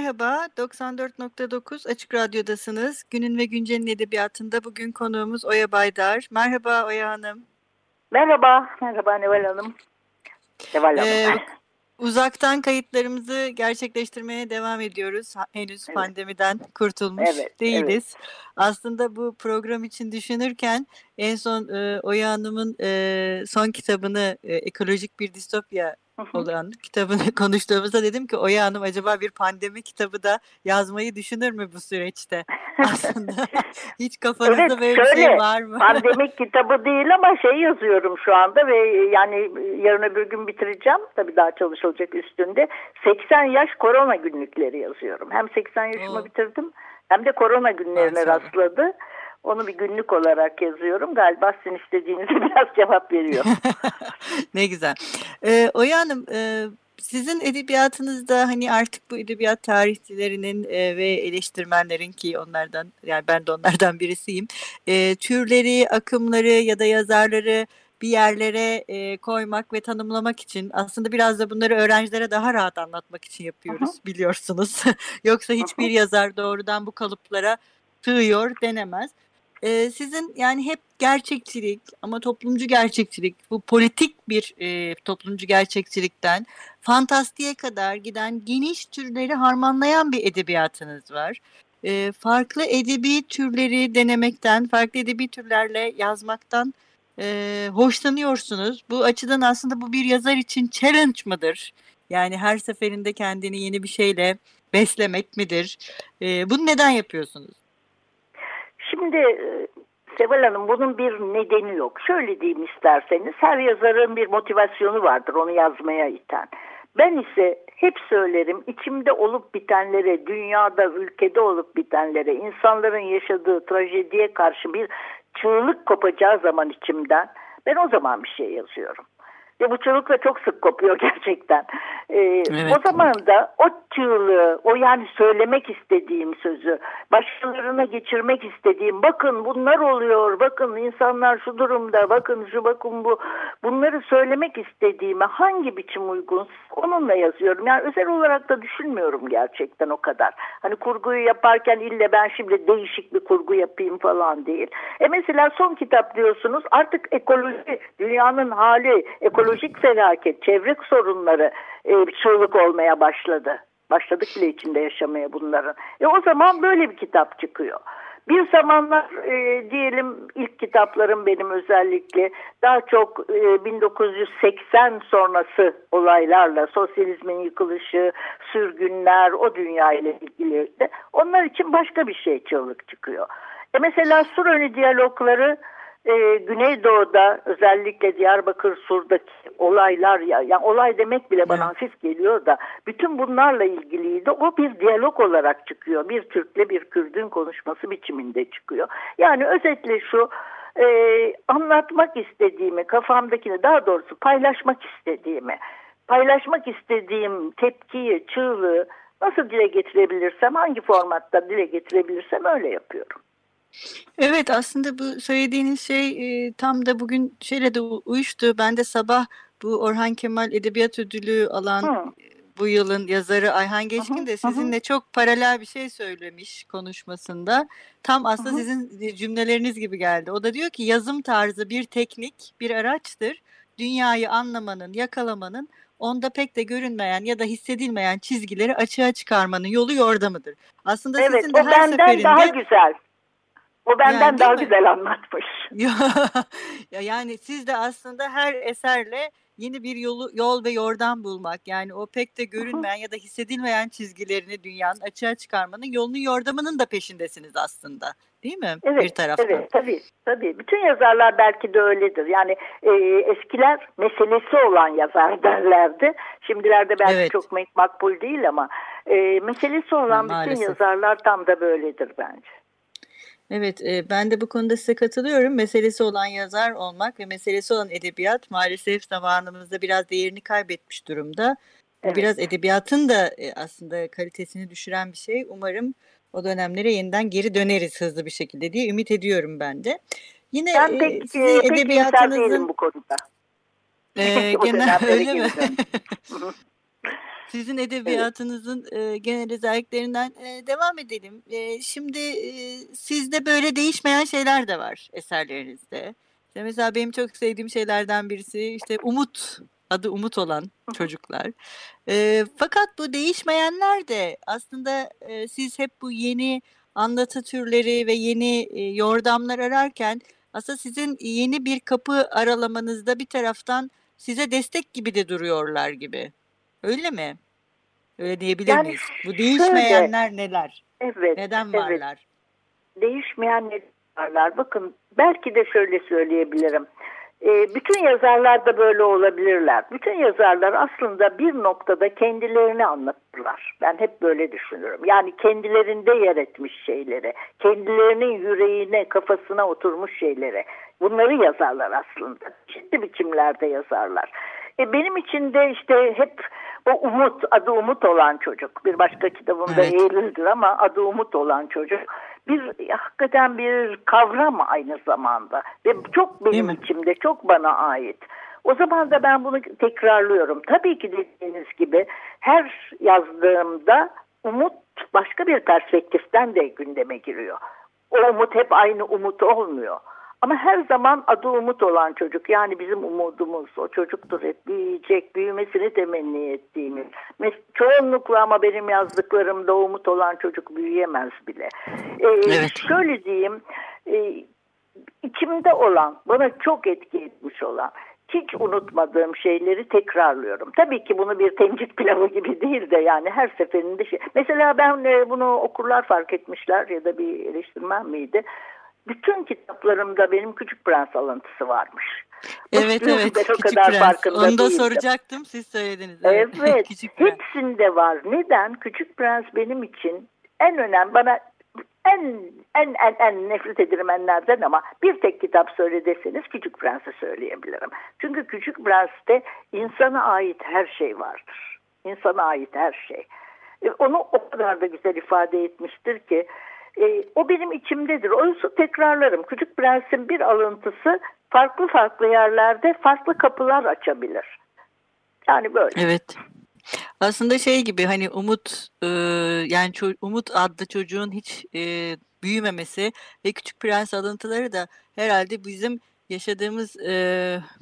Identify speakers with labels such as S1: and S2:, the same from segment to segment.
S1: Merhaba, 94.9 Açık Radyo'dasınız. Günün ve Güncel'in edebiyatında bugün konuğumuz Oya Baydar. Merhaba Oya Hanım.
S2: Merhaba, merhaba Neval Hanım. Neval Hanım.
S1: Ee, uzaktan kayıtlarımızı gerçekleştirmeye devam ediyoruz. Henüz
S2: Evet.
S1: pandemiden kurtulmuş
S2: Evet,
S1: değiliz. Aslında bu program için düşünürken en son e, Oya Hanım'ın e, son kitabını e, Ekolojik Bir Distopya. Olan kitabını konuştuğumuzda dedim ki Oya Hanım acaba bir pandemi kitabı da yazmayı düşünür mü bu süreçte? Aslında hiç kafanızda
S2: Evet,
S1: böyle bir şey
S2: şöyle,
S1: var mı?
S2: Pandemik kitabı değil ama şey yazıyorum şu anda ve yani yarın öbür gün bitireceğim. Tabii daha çalışılacak üstünde. 80 yaş korona günlükleri yazıyorum. Hem 80 yaşımı
S1: Oo.
S2: bitirdim hem de korona günlerine
S1: Maşallah.
S2: rastladı. Onu bir günlük olarak yazıyorum. Galiba sizin istediğinize biraz cevap veriyor.
S1: ne güzel. Ee, Oya Hanım, e, sizin edebiyatınızda hani artık bu edebiyat tarihçilerinin e, ve eleştirmenlerin ki onlardan yani ben de onlardan birisiyim. e, türleri, akımları ya da yazarları bir yerlere e, koymak ve tanımlamak için aslında biraz da bunları öğrencilere daha rahat anlatmak için yapıyoruz biliyorsunuz. Yoksa hiçbir yazar doğrudan bu kalıplara sığıyor denemez. Ee, sizin yani hep gerçekçilik ama toplumcu gerçekçilik, bu politik bir e, toplumcu gerçekçilikten fantastiğe kadar giden geniş türleri harmanlayan bir edebiyatınız var. Ee, farklı edebi türleri denemekten, farklı edebi türlerle yazmaktan e, hoşlanıyorsunuz. Bu açıdan aslında bu bir yazar için challenge mıdır? Yani her seferinde kendini yeni bir şeyle beslemek midir? Ee, bunu neden yapıyorsunuz?
S2: Şimdi e, Seval Hanım bunun bir nedeni yok. Şöyle diyeyim isterseniz her yazarın bir motivasyonu vardır onu yazmaya iten. Ben ise hep söylerim içimde olup bitenlere, dünyada, ülkede olup bitenlere, insanların yaşadığı trajediye karşı bir çığlık kopacağı zaman içimden ben o zaman bir şey yazıyorum. Ve bu çığlık da çok sık kopuyor gerçekten. Ee,
S1: Evet.
S2: O zaman da o çığlığı, o yani söylemek istediğim sözü, başkalarına geçirmek istediğim, bakın bunlar oluyor, bakın insanlar şu durumda, bakın şu bakın bu, bunları söylemek istediğime hangi biçim uygun onunla yazıyorum. Yani özel olarak da düşünmüyorum gerçekten o kadar. Hani kurguyu yaparken ille ben şimdi değişik bir kurgu yapayım falan değil. E mesela son kitap diyorsunuz artık ekoloji, dünyanın hali, ekolojik felaket, çevre sorunları e, çığlık olmaya başladı. Başladık bile içinde yaşamaya bunların. E o zaman böyle bir kitap çıkıyor. Bir zamanlar e, diyelim ilk kitaplarım benim özellikle daha çok e, 1980 sonrası olaylarla sosyalizmin yıkılışı, sürgünler o dünya ile ilgili onlar için başka bir şey çığlık çıkıyor. E mesela Suröni diyalogları e, Güneydoğu'da özellikle Diyarbakır Sur'daki olaylar ya yani olay demek bile bana
S1: Evet.
S2: hafif geliyor da bütün bunlarla ilgiliydi. O bir diyalog olarak çıkıyor. Bir Türk'le bir Kürdün konuşması biçiminde çıkıyor. Yani özetle şu e, anlatmak istediğimi kafamdakini daha doğrusu paylaşmak istediğimi paylaşmak istediğim tepkiyi, çığlığı nasıl dile getirebilirsem hangi formatta dile getirebilirsem öyle yapıyorum.
S1: Evet aslında bu söylediğiniz şey e, tam da bugün şeyle de uyuştu. Ben de sabah bu Orhan Kemal Edebiyat Ödülü alan
S2: Hı.
S1: bu yılın yazarı Ayhan Geçkin de
S2: hı hı.
S1: sizinle çok paralel bir şey söylemiş konuşmasında. Tam aslında
S2: hı.
S1: sizin cümleleriniz gibi geldi. O da diyor ki yazım tarzı bir teknik, bir araçtır. Dünyayı anlamanın, yakalamanın onda pek de görünmeyen ya da hissedilmeyen çizgileri açığa çıkarmanın yolu yordamıdır. Aslında
S2: Evet
S1: sizin de
S2: o
S1: her
S2: benden
S1: seferinde
S2: daha güzel. O benden
S1: Yani
S2: daha
S1: mi?
S2: güzel anlatmış.
S1: Ya, ya yani siz de aslında her eserle yeni bir yolu yol ve yordam bulmak yani o pek de görünmeyen ya da hissedilmeyen çizgilerini dünyanın açığa çıkarmanın yolunu yordamının da peşindesiniz aslında. değil mi?
S2: Evet,
S1: bir taraftan.
S2: Evet, tabii, tabii. Bütün yazarlar belki de öyledir. Yani e, eskiler meselesi olan yazar derlerdi. Şimdilerde belki
S1: Evet.
S2: çok mak- makbul değil ama e, meselesi olan bütün
S1: Maalesef.
S2: yazarlar tam da böyledir bence.
S1: Evet, e, ben de bu konuda size katılıyorum. Meselesi olan yazar olmak ve meselesi olan edebiyat maalesef zamanımızda biraz değerini kaybetmiş durumda.
S2: Evet.
S1: biraz edebiyatın da e, aslında kalitesini düşüren bir şey. Umarım o dönemlere yeniden geri döneriz hızlı bir şekilde diye ümit ediyorum ben de. Yine
S2: Ben
S1: e,
S2: pek,
S1: sizin
S2: e, pek iyimser değilim
S1: edebiyatınızın
S2: bu konuda.
S1: e,
S2: O
S1: genel öyle mi?
S2: geri dön. Hı hı.
S1: Sizin edebiyatınızın e, genel özelliklerinden e, devam edelim. E, şimdi e, sizde böyle değişmeyen şeyler de var eserlerinizde. İşte mesela benim çok sevdiğim şeylerden birisi işte Umut, adı Umut olan çocuklar. E, fakat bu değişmeyenler de aslında e, siz hep bu yeni anlatı türleri ve yeni e, yordamlar ararken aslında sizin yeni bir kapı aralamanızda bir taraftan size destek gibi de duruyorlar gibi. Öyle mi? Öyle diyebilir
S2: Yani
S1: miyiz? Bu değişmeyenler neler?
S2: Evet.
S1: Neden
S2: evet.
S1: varlar?
S2: değişmeyen yazarlar. Bakın belki de şöyle söyleyebilirim. E, bütün yazarlar da böyle olabilirler. Bütün yazarlar aslında bir noktada kendilerini anlatırlar. Ben hep böyle düşünürüm. Yani kendilerinde yer etmiş şeyleri, kendilerinin yüreğine, kafasına oturmuş şeyleri. Bunları yazarlar aslında. Çeşitli biçimlerde yazarlar. E, benim için de işte hep o umut, adı umut olan çocuk. Bir başka kitabımda
S1: Evet.
S2: Eylül'dür ama adı umut olan çocuk. Bir hakikaten bir kavram aynı zamanda ve çok benim içimde, çok bana ait. O zaman da ben bunu tekrarlıyorum. Tabii ki dediğiniz gibi her yazdığımda umut başka bir perspektiften de gündeme giriyor. O umut hep aynı umut olmuyor. Ama her zaman adı umut olan çocuk yani bizim umudumuz o çocuktur hep büyüyecek büyümesini temenni ettiğimiz. Çoğunlukla ama benim yazdıklarımda umut olan çocuk büyüyemez bile. Ee,
S1: Evet.
S2: Şöyle diyeyim e, içimde olan bana çok etki etmiş olan hiç unutmadığım şeyleri tekrarlıyorum. Tabii ki bunu bir temcit pilavı gibi değil de yani her seferinde şey. Mesela ben e, bunu okurlar fark etmişler ya da bir eleştirmen miydi? Bütün kitaplarımda benim Küçük Prens alıntısı varmış.
S1: Evet
S2: Bakıyorum
S1: evet. Küçük
S2: kadar
S1: Prens. Onu da
S2: değildim.
S1: soracaktım. Siz söylediniz.
S2: Evet.
S1: Küçük Prens.
S2: Hepsinde var. Neden? Küçük Prens benim için en önemli bana en en en en nefret ederim enlerden ama bir tek kitap söyle deseniz Küçük Prens'i söyleyebilirim. Çünkü Küçük Prens'te insana ait her şey vardır. İnsana ait her şey. E, Onu o kadar da güzel ifade etmiştir ki e, o benim içimdedir. Oysa tekrarlarım. Küçük Prens'in bir alıntısı farklı farklı yerlerde farklı kapılar açabilir. Yani böyle.
S1: Evet. Aslında şey gibi hani Umut e, yani Umut adlı çocuğun hiç e, büyümemesi ve Küçük Prens alıntıları da herhalde bizim yaşadığımız e,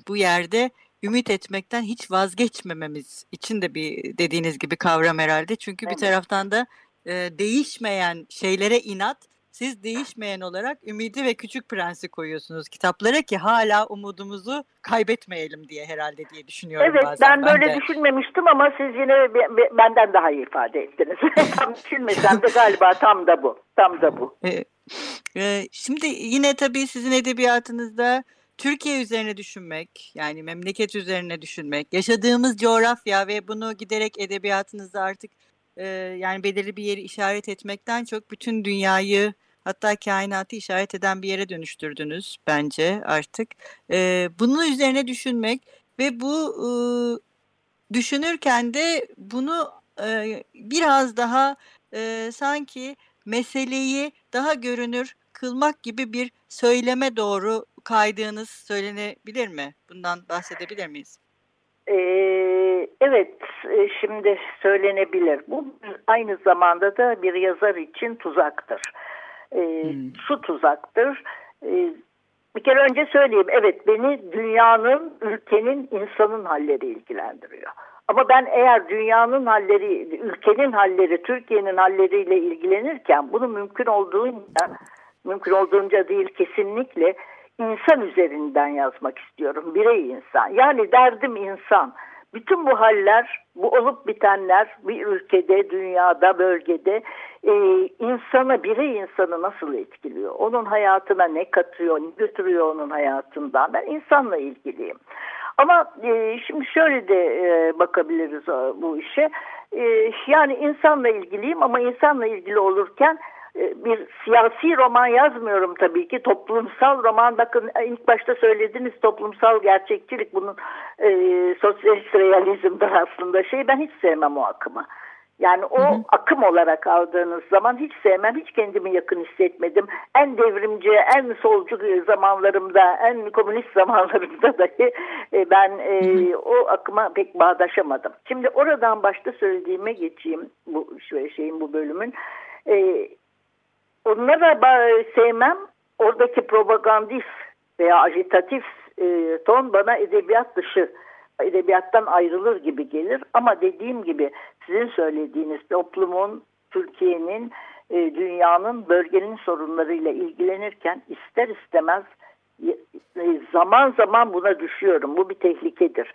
S1: bu yerde ümit etmekten hiç vazgeçmememiz için de bir dediğiniz gibi kavram herhalde. Çünkü bir
S2: Evet.
S1: taraftan da e, değişmeyen şeylere inat siz değişmeyen olarak Ümidi ve Küçük Prens'i koyuyorsunuz kitaplara ki hala umudumuzu kaybetmeyelim diye herhalde diye düşünüyorum
S2: Evet
S1: bazen
S2: ben böyle
S1: de.
S2: düşünmemiştim ama siz yine be- be- benden daha iyi ifade ettiniz. tam düşünmesem de galiba tam da bu. Tam da bu.
S1: Ee, e, şimdi yine tabii sizin edebiyatınızda Türkiye üzerine düşünmek, yani memleket üzerine düşünmek, yaşadığımız coğrafya ve bunu giderek edebiyatınızda artık e, yani belirli bir yeri işaret etmekten çok bütün dünyayı hatta kainatı işaret eden bir yere dönüştürdünüz bence artık. E, bunun üzerine düşünmek ve bu e, düşünürken de bunu e, biraz daha e, sanki meseleyi daha görünür kılmak gibi bir söyleme doğru kaydığınız söylenebilir mi? Bundan bahsedebilir miyiz?
S2: Ee, evet e, şimdi söylenebilir. Bu aynı zamanda da bir yazar için tuzaktır. Ee,
S1: Hmm.
S2: Şu tuzaktır. Ee, bir kere önce söyleyeyim. Evet beni dünyanın, ülkenin, insanın halleri ilgilendiriyor. Ama ben eğer dünyanın halleri, ülkenin halleri, Türkiye'nin halleriyle ilgilenirken bunu mümkün olduğunca, mümkün olduğunca değil kesinlikle insan üzerinden yazmak istiyorum. Birey insan. Yani derdim insan. Bütün bu haller, bu olup bitenler bir ülkede, dünyada, bölgede e, insana, birey insanı nasıl etkiliyor? Onun hayatına ne katıyor, ne götürüyor onun hayatından? Ben insanla ilgiliyim. Ama e, şimdi şöyle de e, bakabiliriz e, bu işe. E, yani insanla ilgiliyim ama insanla ilgili olurken bir siyasi roman yazmıyorum tabii ki toplumsal roman bakın e, ilk başta söylediğiniz toplumsal gerçekçilik bunun e, sosyalist realizmdir aslında şey ben hiç sevmem o akımı. Yani o hı hı. akım olarak aldığınız zaman hiç sevmem, hiç kendimi yakın hissetmedim. En devrimci, en solcu zamanlarımda, en komünist zamanlarımda dahi e, ben e, hı hı. o akıma pek bağdaşamadım. Şimdi oradan başta söylediğime geçeyim bu şeyin bu bölümün. E, onlara sevmem, oradaki propagandist veya agitatif e, ton bana edebiyat dışı edebiyattan ayrılır gibi gelir ama dediğim gibi sizin söylediğiniz toplumun, Türkiye'nin, e, dünyanın, bölgenin sorunlarıyla ilgilenirken ister istemez e, zaman zaman buna düşüyorum. Bu bir tehlikedir.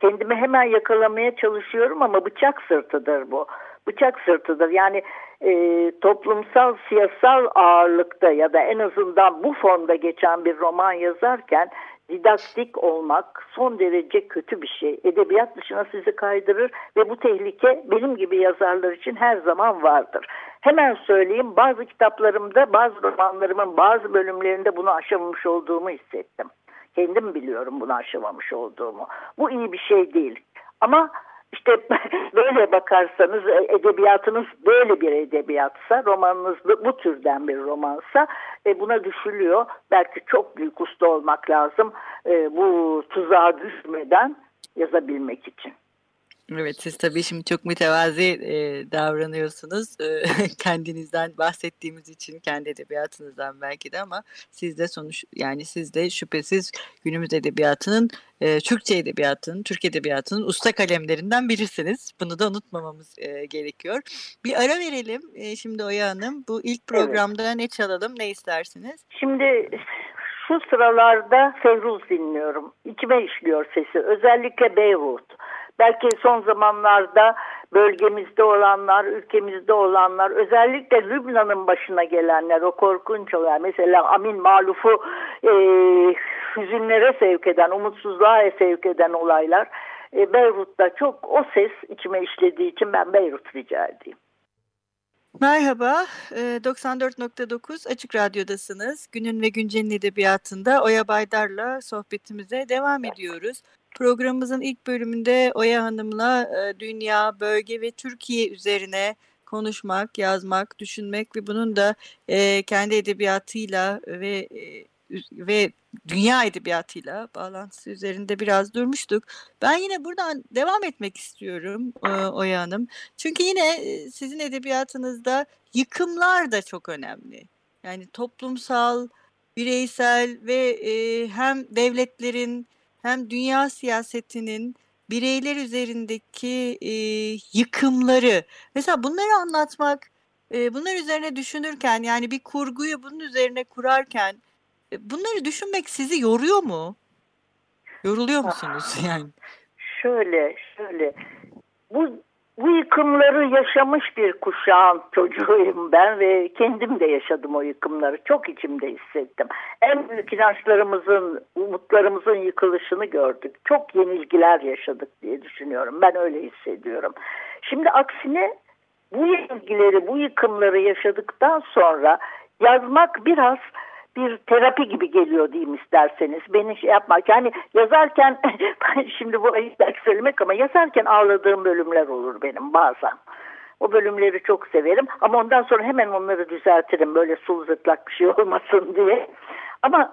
S2: Kendimi hemen yakalamaya çalışıyorum ama bıçak sırtıdır bu. Bıçak sırtıdır. Yani e, toplumsal, siyasal ağırlıkta ya da en azından bu formda geçen bir roman yazarken didaktik olmak son derece kötü bir şey. Edebiyat dışına sizi kaydırır ve bu tehlike benim gibi yazarlar için her zaman vardır. Hemen söyleyeyim bazı kitaplarımda bazı romanlarımın bazı bölümlerinde bunu aşamamış olduğumu hissettim. Kendim biliyorum bunu aşamamış olduğumu. Bu iyi bir şey değil. Ama işte böyle bakarsanız e, edebiyatınız böyle bir edebiyatsa, romanınız bu türden bir romansa e, buna düşülüyor. Belki çok büyük usta olmak lazım e, bu tuzağa düşmeden yazabilmek için.
S1: Evet siz tabii şimdi çok mütevazi e, davranıyorsunuz e, kendinizden bahsettiğimiz için kendi edebiyatınızdan belki de ama siz de sonuç yani siz de şüphesiz günümüz edebiyatının e, Türkçe edebiyatının Türk edebiyatının usta kalemlerinden birisiniz. Bunu da unutmamamız e, gerekiyor. Bir ara verelim e, şimdi Oya Hanım bu ilk programda evet. ne çalalım ne istersiniz?
S2: Şimdi şu sıralarda Fevruz dinliyorum. İçime işliyor sesi özellikle Beyrut. Belki son zamanlarda bölgemizde olanlar, ülkemizde olanlar, özellikle Lübnan'ın başına gelenler, o korkunç olaylar. Mesela Amin Maluf'u e, hüzünlere sevk eden, umutsuzluğa sevk eden olaylar. E, Beyrut'ta çok o ses içime işlediği için ben Beyrut rica edeyim.
S1: Merhaba, 94.9 Açık Radyo'dasınız. Günün ve Güncel'in edebiyatında Oya Baydar'la sohbetimize devam ediyoruz. Programımızın ilk bölümünde Oya Hanım'la e, dünya, bölge ve Türkiye üzerine konuşmak, yazmak, düşünmek ve bunun da e, kendi edebiyatıyla ve e, ve dünya edebiyatıyla bağlantısı üzerinde biraz durmuştuk. Ben yine buradan devam etmek istiyorum e, Oya Hanım. Çünkü yine e, sizin edebiyatınızda yıkımlar da çok önemli. Yani toplumsal, bireysel ve e, hem devletlerin hem dünya siyasetinin bireyler üzerindeki e, yıkımları. Mesela bunları anlatmak, e, bunlar üzerine düşünürken yani bir kurguyu bunun üzerine kurarken e, bunları düşünmek sizi yoruyor mu? Yoruluyor musunuz yani?
S2: Şöyle, şöyle. Bu bu yıkımları yaşamış bir kuşağın çocuğuyum ben ve kendim de yaşadım o yıkımları. Çok içimde hissettim. En büyük inançlarımızın, umutlarımızın yıkılışını gördük. Çok yenilgiler yaşadık diye düşünüyorum. Ben öyle hissediyorum. Şimdi aksine bu yenilgileri, bu yıkımları yaşadıktan sonra yazmak biraz bir terapi gibi geliyor diyeyim isterseniz. Beni şey yapmak yani yazarken şimdi bu ayıp söylemek ama yazarken ağladığım bölümler olur benim bazen. O bölümleri çok severim ama ondan sonra hemen onları düzeltirim böyle sulu zıtlak bir şey olmasın diye. Ama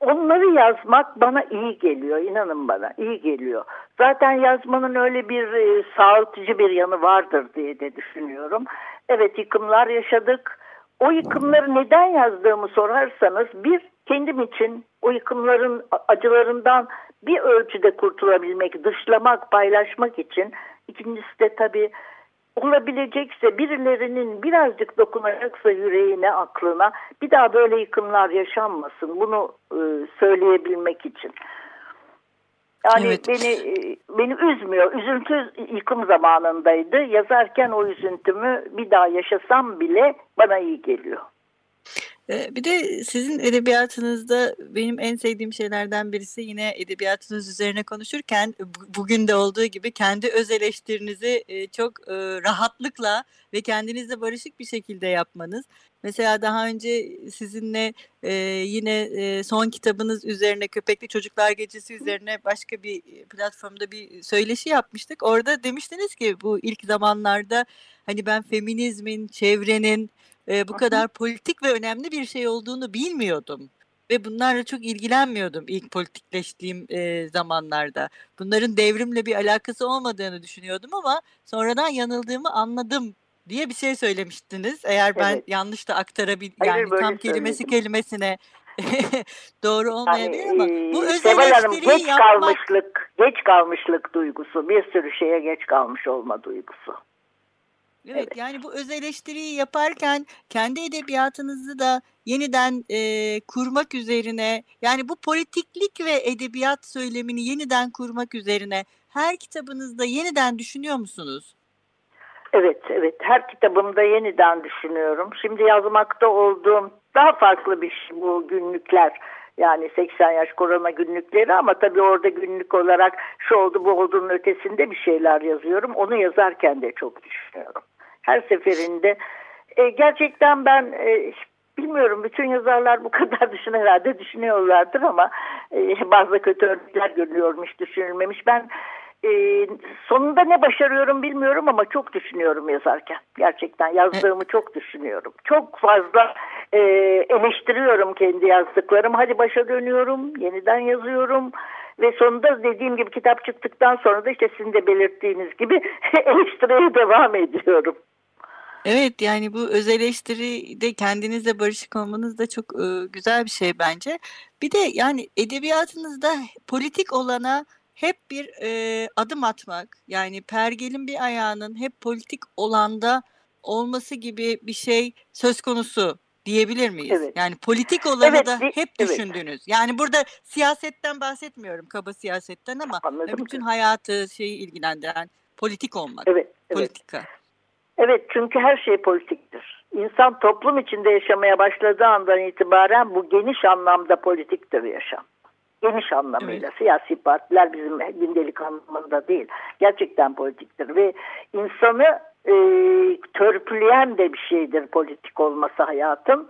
S2: onları yazmak bana iyi geliyor inanın bana iyi geliyor. Zaten yazmanın öyle bir e, sağaltıcı bir yanı vardır diye de düşünüyorum. Evet yıkımlar yaşadık o yıkımları neden yazdığımı sorarsanız bir kendim için o yıkımların acılarından bir ölçüde kurtulabilmek, dışlamak, paylaşmak için. İkincisi de tabii olabilecekse birilerinin birazcık dokunacaksa yüreğine, aklına bir daha böyle yıkımlar yaşanmasın. Bunu e, söyleyebilmek için. Yani
S1: Evet.
S2: beni beni üzmüyor. Üzüntü yıkım zamanındaydı. Yazarken o üzüntümü bir daha yaşasam bile bana iyi geliyor.
S1: Bir de sizin edebiyatınızda benim en sevdiğim şeylerden birisi yine edebiyatınız üzerine konuşurken bu- bugün de olduğu gibi kendi öz eleştirinizi e, çok e, rahatlıkla ve kendinizle barışık bir şekilde yapmanız. Mesela daha önce sizinle e, yine e, son kitabınız üzerine Köpekli Çocuklar Gecesi üzerine başka bir platformda bir söyleşi yapmıştık. Orada demiştiniz ki bu ilk zamanlarda hani ben feminizmin, çevrenin e, bu kadar politik ve önemli bir şey olduğunu bilmiyordum. Ve bunlarla çok ilgilenmiyordum ilk politikleştiğim e, zamanlarda. Bunların devrimle bir alakası olmadığını düşünüyordum ama sonradan yanıldığımı anladım diye bir şey söylemiştiniz. Eğer ben
S2: Evet.
S1: yanlış da aktarabil
S2: Hayır,
S1: yani tam kelimesi
S2: söyledim.
S1: kelimesine doğru
S2: Yani,
S1: olmayabilir ama bu öz
S2: Seval Hanım geç
S1: yapmak
S2: kalmışlık, geç kalmışlık duygusu, bir sürü şeye geç kalmış olma duygusu.
S1: Evet,
S2: Evet.
S1: yani bu öz eleştiriyi yaparken kendi edebiyatınızı da yeniden e, kurmak üzerine yani bu politiklik ve edebiyat söylemini yeniden kurmak üzerine her kitabınızda yeniden düşünüyor musunuz?
S2: Evet, evet. Her kitabımda yeniden düşünüyorum. Şimdi yazmakta olduğum daha farklı bir şey bu günlükler. Yani 80 yaş korona günlükleri ama tabii orada günlük olarak şu oldu bu olduğunun ötesinde bir şeyler yazıyorum. Onu yazarken de çok düşünüyorum. Her seferinde e, gerçekten ben e, bilmiyorum bütün yazarlar bu kadar düşün herhalde düşünüyorlardır ama e, bazı kötü örnekler görülüyormuş düşünülmemiş. Ben e, sonunda ne başarıyorum bilmiyorum ama çok düşünüyorum yazarken. Gerçekten yazdığımı çok düşünüyorum. Çok fazla e, eleştiriyorum kendi yazdıklarımı. Hadi başa dönüyorum, yeniden yazıyorum. Ve sonunda dediğim gibi kitap çıktıktan sonra da işte sizin de belirttiğiniz gibi eleştiriye devam ediyorum.
S1: Evet yani bu öz eleştiride kendinizle barışık olmanız da çok e, güzel bir şey bence. Bir de yani edebiyatınızda politik olana hep bir e, adım atmak yani pergelin bir ayağının hep politik olanda olması gibi bir şey söz konusu diyebilir miyiz?
S2: Evet.
S1: Yani politik olanı
S2: Evet,
S1: da hep
S2: evet.
S1: düşündünüz. Yani burada siyasetten bahsetmiyorum, kaba siyasetten ama
S2: Anladım.
S1: bütün hayatı şeyi ilgilendiren politik olmak,
S2: Evet, evet.
S1: politika.
S2: Evet çünkü her şey politiktir. İnsan toplum içinde yaşamaya başladığı andan itibaren bu geniş anlamda politiktir yaşam. Geniş anlamıyla siyasi partiler bizim gündelik anlamında değil. Gerçekten politiktir ve insanı e, törpüleyen de bir şeydir politik olması hayatın.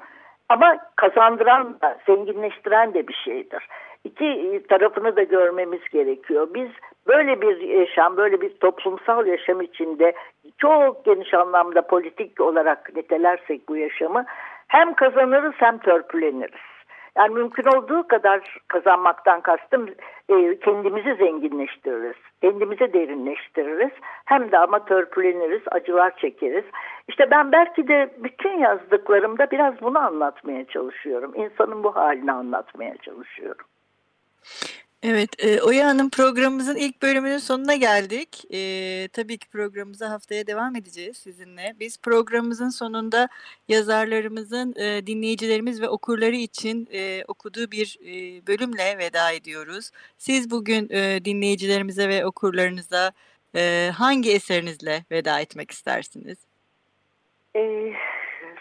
S2: Ama kazandıran da, zenginleştiren de bir şeydir. İki e, tarafını da görmemiz gerekiyor. Biz böyle bir yaşam, böyle bir toplumsal yaşam içinde çok geniş anlamda politik olarak nitelersek bu yaşamı hem kazanırız hem törpüleniriz. Yani mümkün olduğu kadar kazanmaktan kastım e, kendimizi zenginleştiririz, kendimizi derinleştiririz. Hem de ama törpüleniriz, acılar çekeriz. İşte ben belki de bütün yazdıklarımda biraz bunu anlatmaya çalışıyorum. İnsanın bu halini anlatmaya çalışıyorum.
S1: Evet, e, Oya Hanım programımızın ilk bölümünün sonuna geldik. E, tabii ki programımıza haftaya devam edeceğiz sizinle. Biz programımızın sonunda yazarlarımızın e, dinleyicilerimiz ve okurları için e, okuduğu bir e, bölümle veda ediyoruz. Siz bugün e, dinleyicilerimize ve okurlarınıza e, hangi eserinizle veda etmek istersiniz?
S2: Ee,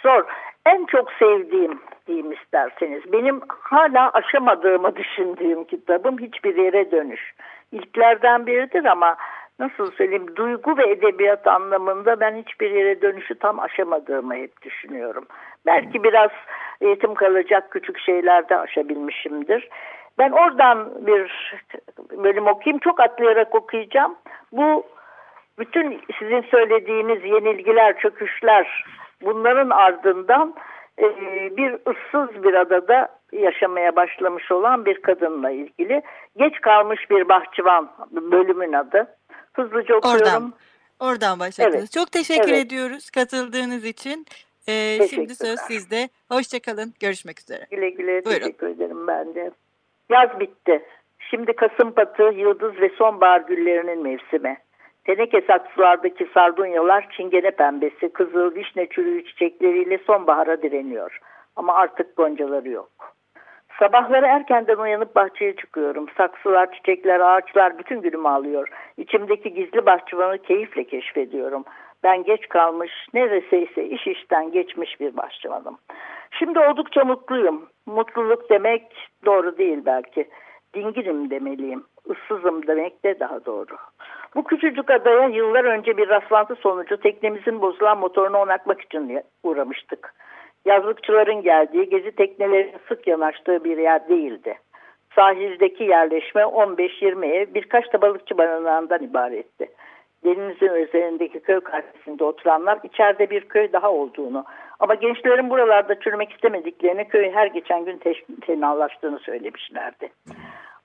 S2: zor. En çok sevdiğim diyeyim isterseniz. Benim hala aşamadığımı düşündüğüm kitabım Hiçbir Yere Dönüş. İlklerden biridir ama nasıl söyleyeyim duygu ve edebiyat anlamında ben hiçbir yere dönüşü tam aşamadığımı hep düşünüyorum. Belki biraz eğitim kalacak küçük şeylerde aşabilmişimdir. Ben oradan bir bölüm okuyayım. Çok atlayarak okuyacağım. Bu bütün sizin söylediğiniz yenilgiler, çöküşler bunların ardından e, bir ıssız bir adada yaşamaya başlamış olan bir kadınla ilgili. Geç kalmış bir bahçıvan bölümün adı. Hızlıca okuyorum.
S1: Oradan, oradan başladınız.
S2: Evet,
S1: Çok teşekkür
S2: evet.
S1: ediyoruz katıldığınız için. E, şimdi söz sizde. Hoşçakalın. Görüşmek üzere.
S2: Güle güle
S1: Buyurun.
S2: teşekkür ederim ben de. Yaz bitti. Şimdi Kasım patı, yıldız ve sonbahar güllerinin mevsimi. Teneke saksılardaki sardunyalar çingene pembesi, kızıl, vişne çürüğü çiçekleriyle sonbahara direniyor. Ama artık goncaları yok. Sabahları erkenden uyanıp bahçeye çıkıyorum. Saksılar, çiçekler, ağaçlar bütün günümü alıyor. İçimdeki gizli bahçıvanı keyifle keşfediyorum. Ben geç kalmış, neredeyse iş işten geçmiş bir bahçıvanım. Şimdi oldukça mutluyum. Mutluluk demek doğru değil belki. Dinginim demeliyim. Issızım demek de daha doğru. Bu küçücük adaya yıllar önce bir rastlantı sonucu teknemizin bozulan motorunu onartmak için uğramıştık. Yazlıkçıların geldiği, gezi teknelerinin sık yanaştığı bir yer değildi. Sahildeki yerleşme 15-20 ev birkaç da balıkçı barınağından ibaretti. Denizin üzerindeki köy karşısında oturanlar içeride bir köy daha olduğunu ama gençlerin buralarda çürümek istemediklerini köy her geçen gün tenallaştığını söylemişlerdi.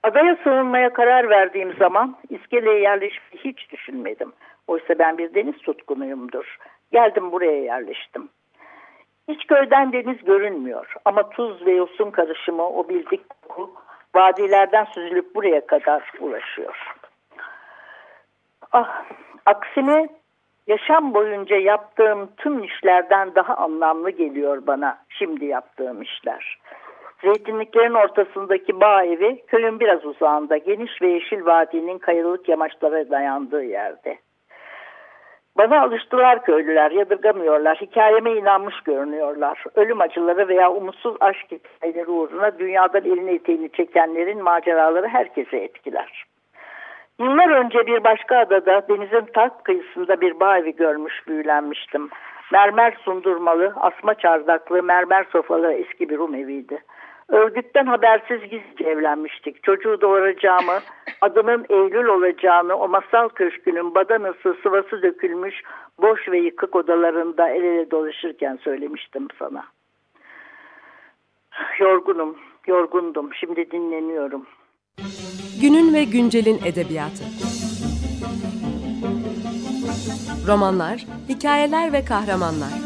S2: Adaya sığınmaya karar verdiğim zaman iskeleye yerleşmeyi hiç düşünmedim. Oysa ben bir deniz tutkunuyumdur. Geldim buraya yerleştim. Hiç köyden deniz görünmüyor ama tuz ve yosun karışımı o bildik koku vadilerden süzülüp buraya kadar ulaşıyor. Ah, aksine yaşam boyunca yaptığım tüm işlerden daha anlamlı geliyor bana şimdi yaptığım işler. Zeytinliklerin ortasındaki bağ evi köyün biraz uzağında geniş ve yeşil vadinin kayalık yamaçlara dayandığı yerde. Bana alıştılar köylüler, yadırgamıyorlar, hikayeme inanmış görünüyorlar. Ölüm acıları veya umutsuz aşk hikayeleri uğruna dünyadan elini eteğini çekenlerin maceraları herkese etkiler. Yıllar önce bir başka adada denizin tak kıyısında bir bağ evi görmüş büyülenmiştim. Mermer sundurmalı, asma çardaklı, mermer sofalı eski bir Rum eviydi. Örgütten habersiz gizlice evlenmiştik. Çocuğu doğuracağımı, adının Eylül olacağını o masal köşkünün badanası sıvası dökülmüş boş ve yıkık odalarında el ele dolaşırken söylemiştim sana. Yorgunum, yorgundum. Şimdi dinleniyorum.
S3: Günün ve güncelin edebiyatı. Romanlar, hikayeler ve kahramanlar.